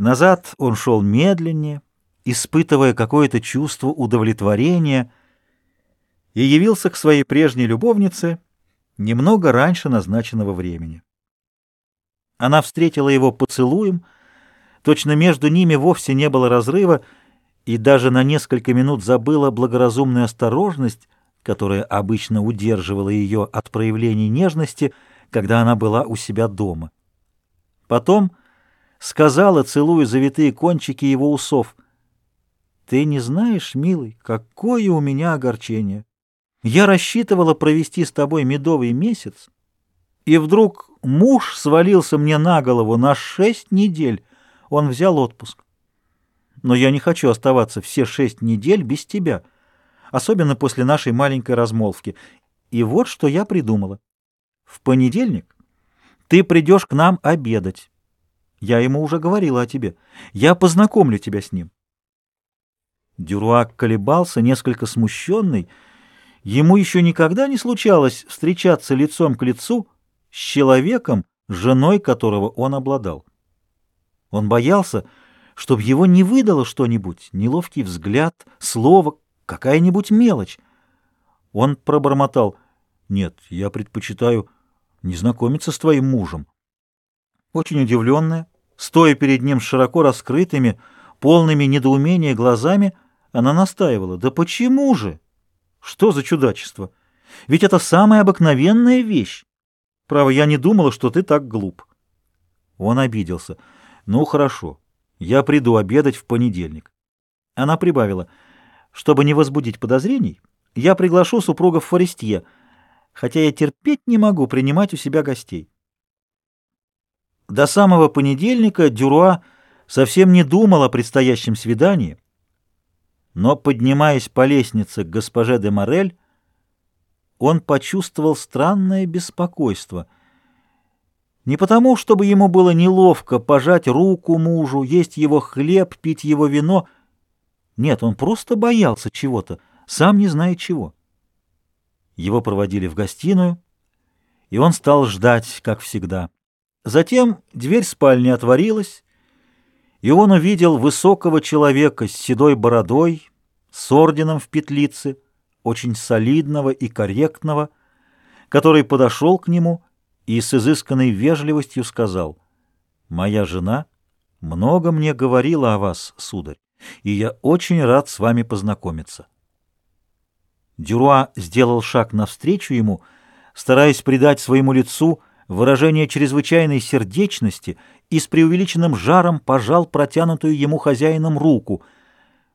Назад он шел медленнее, испытывая какое-то чувство удовлетворения, и явился к своей прежней любовнице немного раньше назначенного времени. Она встретила его поцелуем, точно между ними вовсе не было разрыва, и даже на несколько минут забыла благоразумную осторожность, которая обычно удерживала ее от проявлений нежности, когда она была у себя дома. Потом сказала, целуя завитые кончики его усов, «Ты не знаешь, милый, какое у меня огорчение. Я рассчитывала провести с тобой медовый месяц, и вдруг муж свалился мне на голову на шесть недель. Он взял отпуск. Но я не хочу оставаться все шесть недель без тебя» особенно после нашей маленькой размолвки. И вот что я придумала. В понедельник ты придешь к нам обедать. Я ему уже говорила о тебе. Я познакомлю тебя с ним. Дюруак колебался, несколько смущенный. Ему еще никогда не случалось встречаться лицом к лицу с человеком, женой которого он обладал. Он боялся, чтобы его не выдало что-нибудь, неловкий взгляд, слово, какая-нибудь мелочь. Он пробормотал. «Нет, я предпочитаю не знакомиться с твоим мужем». Очень удивленная, стоя перед ним широко раскрытыми, полными недоумения глазами, она настаивала. «Да почему же? Что за чудачество? Ведь это самая обыкновенная вещь. Право, я не думала, что ты так глуп». Он обиделся. «Ну, хорошо, я приду обедать в понедельник». Она прибавила. Чтобы не возбудить подозрений, я приглашу супругов Форестье, хотя я терпеть не могу принимать у себя гостей. До самого понедельника Дюруа совсем не думал о предстоящем свидании, но, поднимаясь по лестнице к госпоже де Морель, он почувствовал странное беспокойство. Не потому, чтобы ему было неловко пожать руку мужу, есть его хлеб, пить его вино — нет, он просто боялся чего-то, сам не зная чего. Его проводили в гостиную, и он стал ждать, как всегда. Затем дверь спальни отворилась, и он увидел высокого человека с седой бородой, с орденом в петлице, очень солидного и корректного, который подошел к нему и с изысканной вежливостью сказал, «Моя жена много мне говорила о вас, сударь и я очень рад с вами познакомиться. Дюруа сделал шаг навстречу ему, стараясь придать своему лицу выражение чрезвычайной сердечности и с преувеличенным жаром пожал протянутую ему хозяином руку,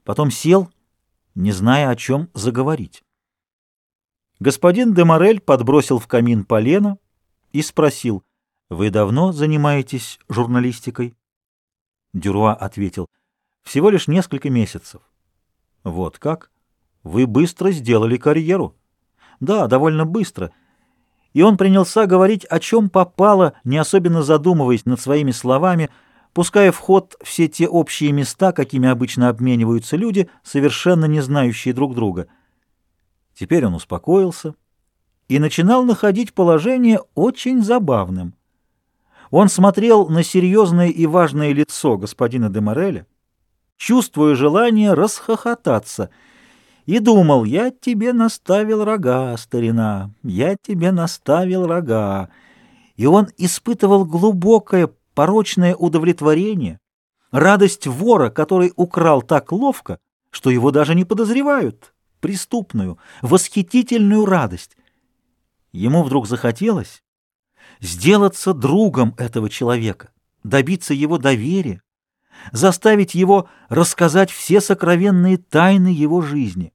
потом сел, не зная, о чем заговорить. Господин де Морель подбросил в камин полено и спросил, «Вы давно занимаетесь журналистикой?» Дюруа ответил, — всего лишь несколько месяцев. Вот как? Вы быстро сделали карьеру. Да, довольно быстро. И он принялся говорить, о чем попало, не особенно задумываясь над своими словами, пуская в ход все те общие места, какими обычно обмениваются люди, совершенно не знающие друг друга. Теперь он успокоился и начинал находить положение очень забавным. Он смотрел на серьезное и важное лицо господина де Мореля, чувствуя желание расхохотаться, и думал, я тебе наставил рога, старина, я тебе наставил рога. И он испытывал глубокое порочное удовлетворение, радость вора, который украл так ловко, что его даже не подозревают, преступную, восхитительную радость. Ему вдруг захотелось сделаться другом этого человека, добиться его доверия, заставить его рассказать все сокровенные тайны его жизни.